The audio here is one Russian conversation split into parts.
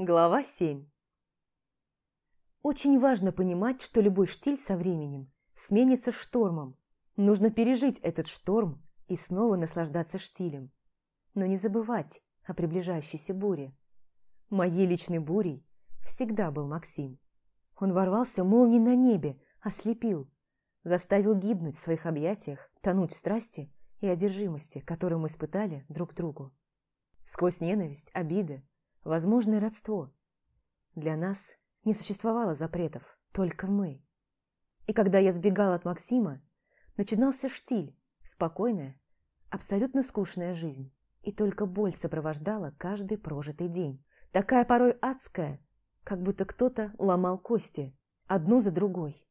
Глава 7 Очень важно понимать, что любой штиль со временем сменится штормом. Нужно пережить этот шторм и снова наслаждаться штилем. Но не забывать о приближающейся буре. Моей личной бурей всегда был Максим. Он ворвался молнией на небе, ослепил, заставил гибнуть в своих объятиях, тонуть в страсти и одержимости, которую мы испытали друг другу. Сквозь ненависть, обиды, возможное родство. Для нас не существовало запретов, только мы. И когда я сбегала от Максима, начинался штиль, спокойная, абсолютно скучная жизнь. И только боль сопровождала каждый прожитый день. Такая порой адская, как будто кто-то ломал кости, одну за другой.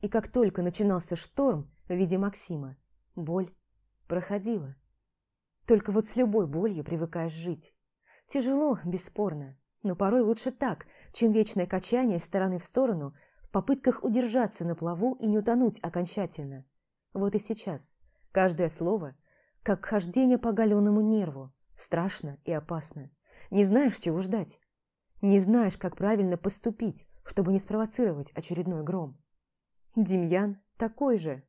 И как только начинался шторм в виде Максима, боль проходила. Только вот с любой болью привыкаешь жить. Тяжело, бесспорно, но порой лучше так, чем вечное качание из стороны в сторону в попытках удержаться на плаву и не утонуть окончательно. Вот и сейчас. Каждое слово – как хождение по оголенному нерву. Страшно и опасно. Не знаешь, чего ждать. Не знаешь, как правильно поступить, чтобы не спровоцировать очередной гром. Демьян такой же.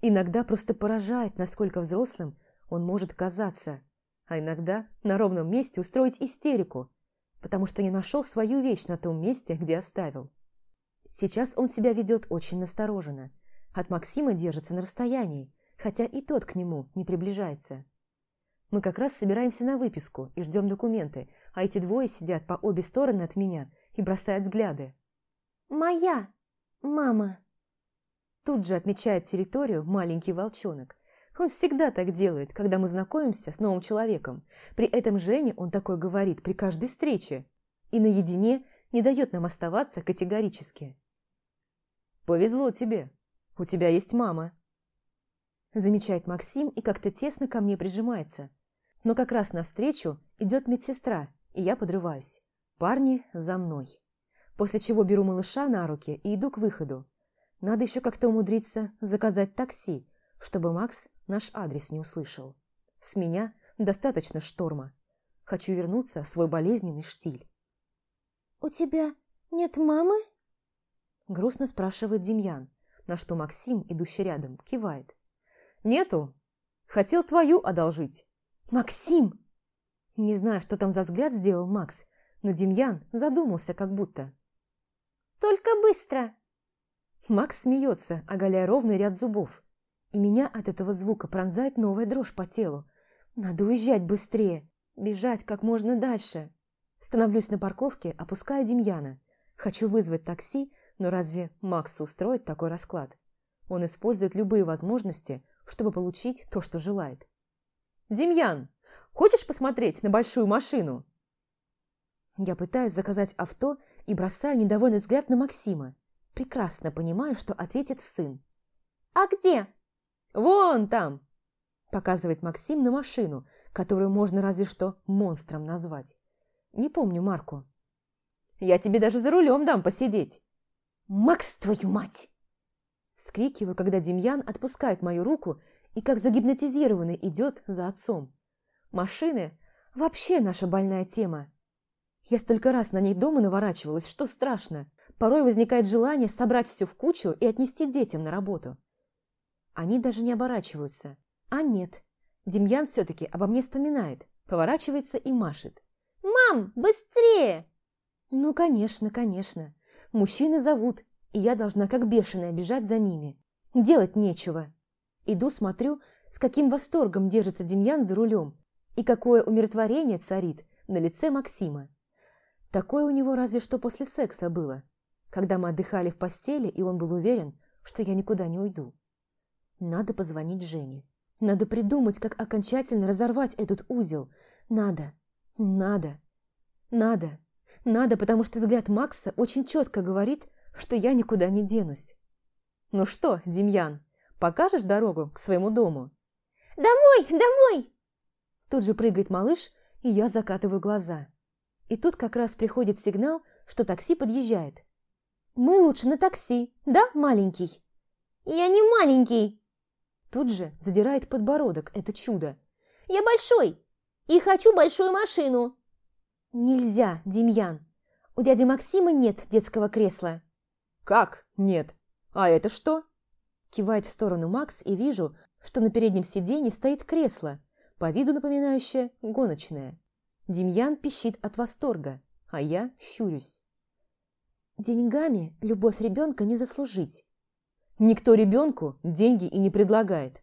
Иногда просто поражает, насколько взрослым он может казаться – а иногда на ровном месте устроить истерику, потому что не нашел свою вещь на том месте, где оставил. Сейчас он себя ведет очень настороженно. От Максима держится на расстоянии, хотя и тот к нему не приближается. Мы как раз собираемся на выписку и ждем документы, а эти двое сидят по обе стороны от меня и бросают взгляды. «Моя! Мама!» Тут же отмечает территорию маленький волчонок, он всегда так делает, когда мы знакомимся с новым человеком. При этом Жене он такое говорит при каждой встрече. И наедине не дает нам оставаться категорически. «Повезло тебе. У тебя есть мама». Замечает Максим и как-то тесно ко мне прижимается. Но как раз навстречу идет медсестра, и я подрываюсь. Парни за мной. После чего беру малыша на руки и иду к выходу. Надо еще как-то умудриться заказать такси, чтобы Макс наш адрес не услышал. С меня достаточно шторма. Хочу вернуться в свой болезненный штиль. «У тебя нет мамы?» Грустно спрашивает Демьян, на что Максим, идущий рядом, кивает. «Нету. Хотел твою одолжить». «Максим!» Не знаю, что там за взгляд сделал Макс, но Демьян задумался как будто. «Только быстро!» Макс смеется, оголяя ровный ряд зубов меня от этого звука пронзает новая дрожь по телу. Надо уезжать быстрее, бежать как можно дальше. Становлюсь на парковке, опуская Демьяна. Хочу вызвать такси, но разве Макс устроит такой расклад? Он использует любые возможности, чтобы получить то, что желает. «Демьян, хочешь посмотреть на большую машину?» Я пытаюсь заказать авто и бросаю недовольный взгляд на Максима. Прекрасно понимаю, что ответит сын. «А где?» «Вон там!» – показывает Максим на машину, которую можно разве что монстром назвать. Не помню марку. «Я тебе даже за рулем дам посидеть!» «Макс, твою мать!» Вскрикиваю, когда Демьян отпускает мою руку и как загипнотизированный идет за отцом. Машины – вообще наша больная тема. Я столько раз на них дома наворачивалась, что страшно. Порой возникает желание собрать все в кучу и отнести детям на работу. Они даже не оборачиваются. А нет, Демьян все-таки обо мне вспоминает, поворачивается и машет. «Мам, быстрее!» Ну, конечно, конечно. Мужчины зовут, и я должна как бешеная бежать за ними. Делать нечего. Иду, смотрю, с каким восторгом держится Демьян за рулем, и какое умиротворение царит на лице Максима. Такое у него разве что после секса было, когда мы отдыхали в постели, и он был уверен, что я никуда не уйду. Надо позвонить Жене. Надо придумать, как окончательно разорвать этот узел. Надо, надо, надо, надо, потому что взгляд Макса очень четко говорит, что я никуда не денусь. Ну что, Демьян, покажешь дорогу к своему дому? Домой, домой! Тут же прыгает малыш, и я закатываю глаза. И тут как раз приходит сигнал, что такси подъезжает. Мы лучше на такси, да, маленький? Я не маленький, Тут же задирает подбородок это чудо. «Я большой и хочу большую машину!» «Нельзя, Демьян! у дяди Максима нет детского кресла. Как? Нет. А это что? Кивает в сторону Макс и вижу, что на переднем сиденье стоит кресло, по виду напоминающее гоночное. Демьян пищит от восторга, а я щурюсь. Деньгами любовь ребенка не заслужить. Никто ребенку деньги и не предлагает.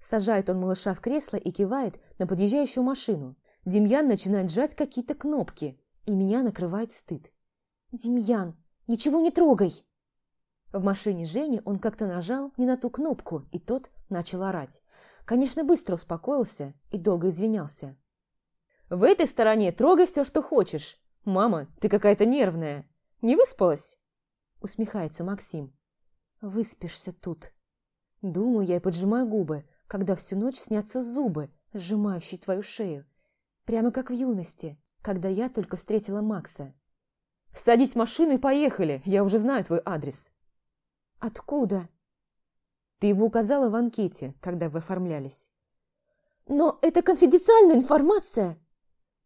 Сажает он малыша в кресло и кивает на подъезжающую машину. Демьян начинает сжать какие-то кнопки, и меня накрывает стыд. «Демьян, ничего не трогай!» В машине Жени он как-то нажал не на ту кнопку, и тот начал орать. Конечно, быстро успокоился и долго извинялся. «В этой стороне трогай все, что хочешь. Мама, ты какая-то нервная. Не выспалась?» Усмехается Максим. «Выспишься тут». Думаю я и поджимаю губы, когда всю ночь снятся зубы, сжимающие твою шею. Прямо как в юности, когда я только встретила Макса. «Садись в машину и поехали, я уже знаю твой адрес». «Откуда?» «Ты его указала в анкете, когда вы оформлялись». «Но это конфиденциальная информация!»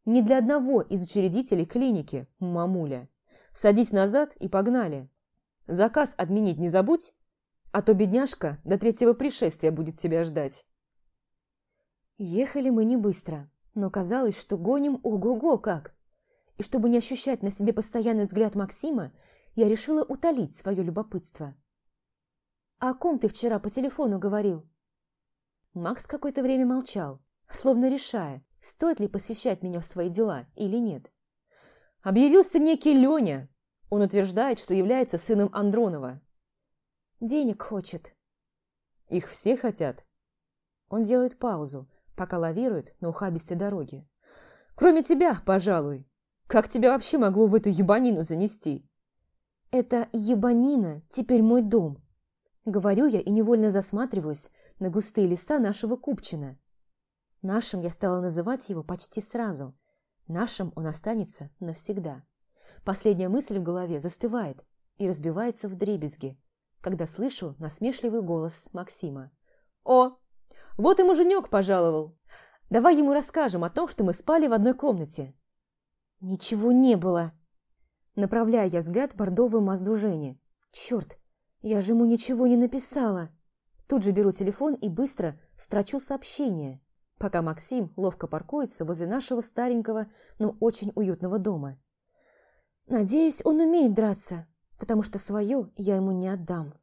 «Не для одного из учредителей клиники, мамуля. Садись назад и погнали. Заказ отменить не забудь, а то бедняжка до третьего пришествия будет тебя ждать». Ехали мы не быстро, но казалось, что гоним ого-го как. И чтобы не ощущать на себе постоянный взгляд Максима, я решила утолить свое любопытство. «О ком ты вчера по телефону говорил?» Макс какое-то время молчал, словно решая, стоит ли посвящать меня в свои дела или нет. Объявился некий Леня. Он утверждает, что является сыном Андронова. Денег хочет. Их все хотят. Он делает паузу, пока лавирует на ухабистой дороге. Кроме тебя, пожалуй. Как тебя вообще могло в эту ебанину занести? Это ебанина теперь мой дом. Говорю я и невольно засматриваюсь на густые леса нашего Купчина. Нашим я стала называть его почти сразу. Нашим он останется навсегда. Последняя мысль в голове застывает и разбивается в дребезги, когда слышу насмешливый голос Максима. «О, вот и муженек пожаловал. Давай ему расскажем о том, что мы спали в одной комнате». «Ничего не было». Направляя я взгляд в бордовую мазду Жени. «Черт, я же ему ничего не написала. Тут же беру телефон и быстро строчу сообщение, пока Максим ловко паркуется возле нашего старенького, но очень уютного дома. Надеюсь, он умеет драться, потому что свое я ему не отдам.